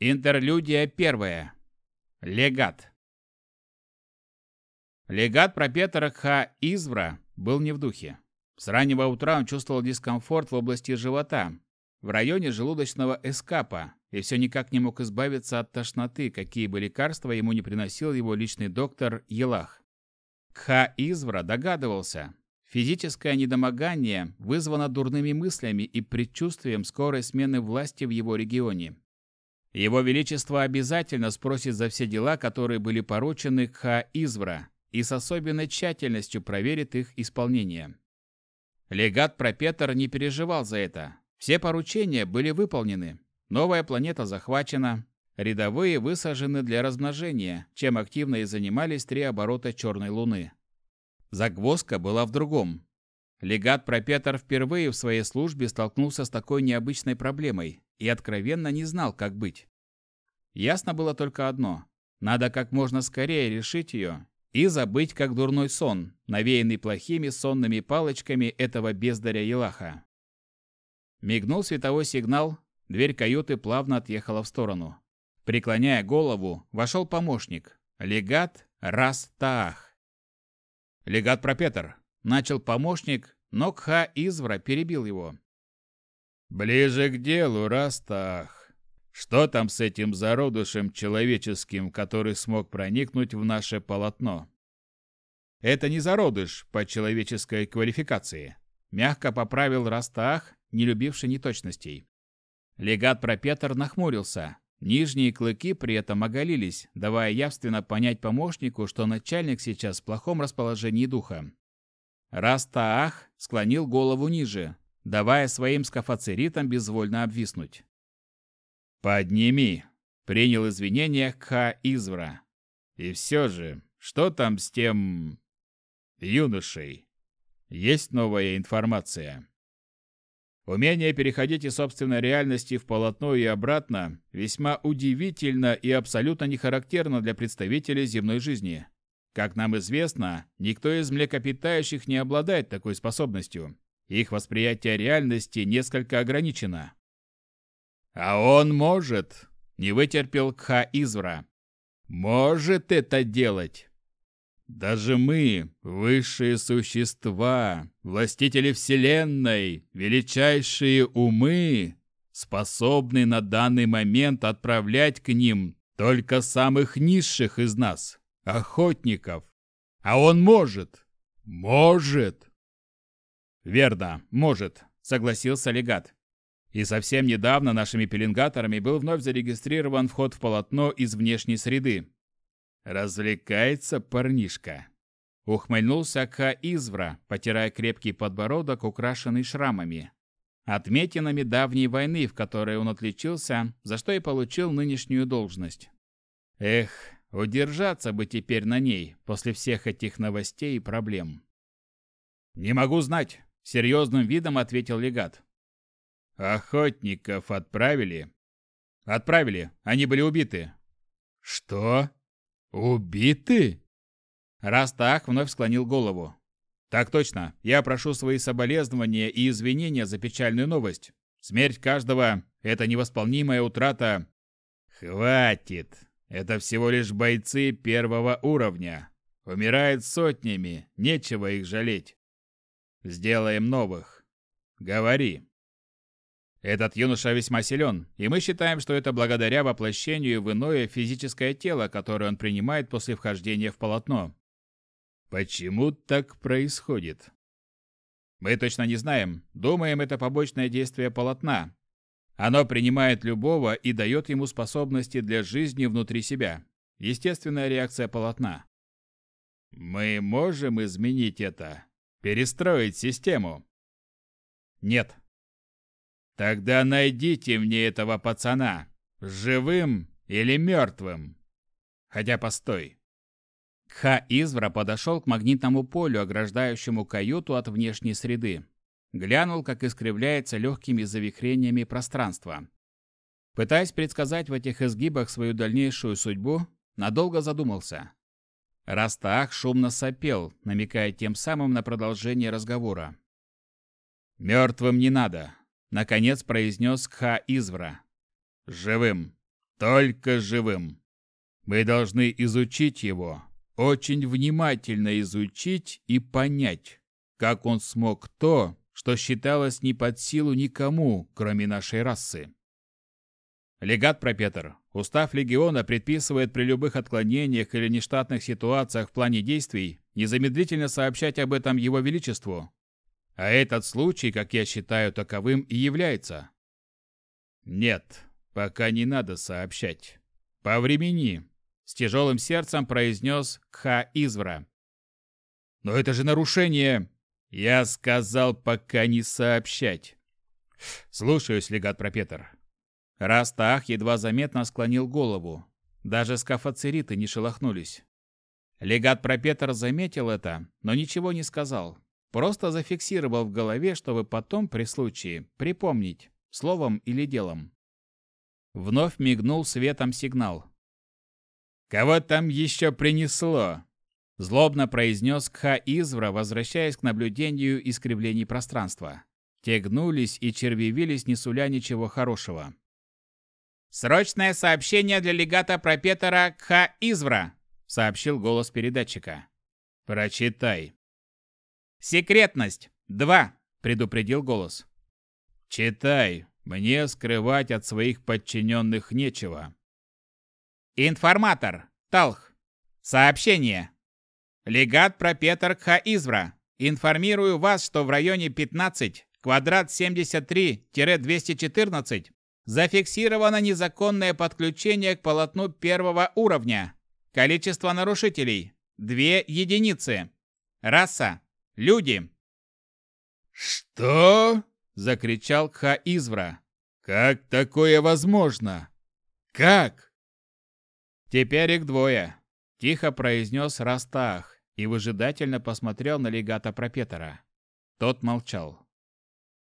Интерлюдия первая. Легат. Легат пропетора Ха Извра был не в духе. С раннего утра он чувствовал дискомфорт в области живота, в районе желудочного эскапа, и все никак не мог избавиться от тошноты, какие бы лекарства ему не приносил его личный доктор Елах. Кха Извра догадывался, физическое недомогание вызвано дурными мыслями и предчувствием скорой смены власти в его регионе. Его Величество обязательно спросит за все дела, которые были поручены Кха Извра, и с особенной тщательностью проверит их исполнение. Легат Пропетр не переживал за это. Все поручения были выполнены. Новая планета захвачена, рядовые высажены для размножения, чем активно и занимались три оборота Черной Луны. Загвоздка была в другом. Легат Пропетр впервые в своей службе столкнулся с такой необычной проблемой и откровенно не знал, как быть. Ясно было только одно – надо как можно скорее решить ее и забыть как дурной сон, навеянный плохими сонными палочками этого бездаря Елаха. Мигнул световой сигнал, дверь каюты плавно отъехала в сторону. Преклоняя голову, вошел помощник, легат Растаах. «Легат Пропетр», — начал помощник, но Кха Извра перебил его. «Ближе к делу, Растаах. Что там с этим зародышем человеческим, который смог проникнуть в наше полотно? Это не зародыш по человеческой квалификации. Мягко поправил Растах, не любивший неточностей. Легат Пропетр нахмурился. Нижние клыки при этом оголились, давая явственно понять помощнику, что начальник сейчас в плохом расположении духа. Растаах склонил голову ниже, давая своим скафацеритам безвольно обвиснуть. «Подними!» — принял извинения Ха Извра. «И все же, что там с тем... юношей? Есть новая информация?» Умение переходить из собственной реальности в полотно и обратно весьма удивительно и абсолютно не характерно для представителей земной жизни. Как нам известно, никто из млекопитающих не обладает такой способностью. Их восприятие реальности несколько ограничено. А он может, не вытерпел Кха Извра. Может это делать. Даже мы, высшие существа, властители Вселенной, величайшие умы, способны на данный момент отправлять к ним только самых низших из нас, охотников. А он может. Может. Верно, может, согласился легат. И совсем недавно нашими пеленгаторами был вновь зарегистрирован вход в полотно из внешней среды. Развлекается парнишка. Ухмыльнулся Ка Извра, потирая крепкий подбородок, украшенный шрамами. Отметинами давней войны, в которой он отличился, за что и получил нынешнюю должность. Эх, удержаться бы теперь на ней, после всех этих новостей и проблем. «Не могу знать», — серьезным видом ответил легат. Охотников отправили? Отправили. Они были убиты. Что? Убиты? Растах вновь склонил голову. Так точно. Я прошу свои соболезнования и извинения за печальную новость. Смерть каждого – это невосполнимая утрата. Хватит. Это всего лишь бойцы первого уровня. Умирают сотнями, нечего их жалеть. Сделаем новых. Говори. Этот юноша весьма силен, и мы считаем, что это благодаря воплощению в иное физическое тело, которое он принимает после вхождения в полотно. Почему так происходит? Мы точно не знаем. Думаем, это побочное действие полотна. Оно принимает любого и дает ему способности для жизни внутри себя. Естественная реакция полотна. Мы можем изменить это? Перестроить систему? Нет, Тогда найдите мне этого пацана, живым или мертвым. Хотя постой. Кха Извра подошел к магнитному полю, ограждающему каюту от внешней среды. Глянул, как искривляется легкими завихрениями пространство. Пытаясь предсказать в этих изгибах свою дальнейшую судьбу, надолго задумался. Растаах шумно сопел, намекая тем самым на продолжение разговора. «Мертвым не надо. Наконец произнес Кха Извра. «Живым. Только живым. Мы должны изучить его, очень внимательно изучить и понять, как он смог то, что считалось не под силу никому, кроме нашей расы. Легат Пропетр, устав легиона предписывает при любых отклонениях или нештатных ситуациях в плане действий незамедлительно сообщать об этом его величеству. А этот случай, как я считаю, таковым и является. Нет, пока не надо сообщать. По времени, с тяжелым сердцем произнес Кха Извра. Но это же нарушение. Я сказал, пока не сообщать. Слушаюсь, легат Пропетр. Растах едва заметно склонил голову. Даже скафоцериты не шелохнулись. Легат Пропетр заметил это, но ничего не сказал. Просто зафиксировал в голове, чтобы потом при случае припомнить, словом или делом. Вновь мигнул светом сигнал. «Кого там еще принесло?» Злобно произнес Кха Извра, возвращаясь к наблюдению искривлений пространства. Те гнулись и червивились, не суля ничего хорошего. «Срочное сообщение для легата пропетора Кха Извра!» — сообщил голос передатчика. «Прочитай». «Секретность! Два!» — предупредил голос. «Читай. Мне скрывать от своих подчиненных нечего». «Информатор! Талх! Сообщение! Легат пропетор Кха Извра! Информирую вас, что в районе 15, квадрат 73-214 Зафиксировано незаконное подключение к полотну первого уровня. Количество нарушителей – две единицы. Раса – люди. «Что?» – закричал Кха-Извра. «Как такое возможно? Как?» «Теперь их двое», – тихо произнес Растах и выжидательно посмотрел на легата Пропетора. Тот молчал.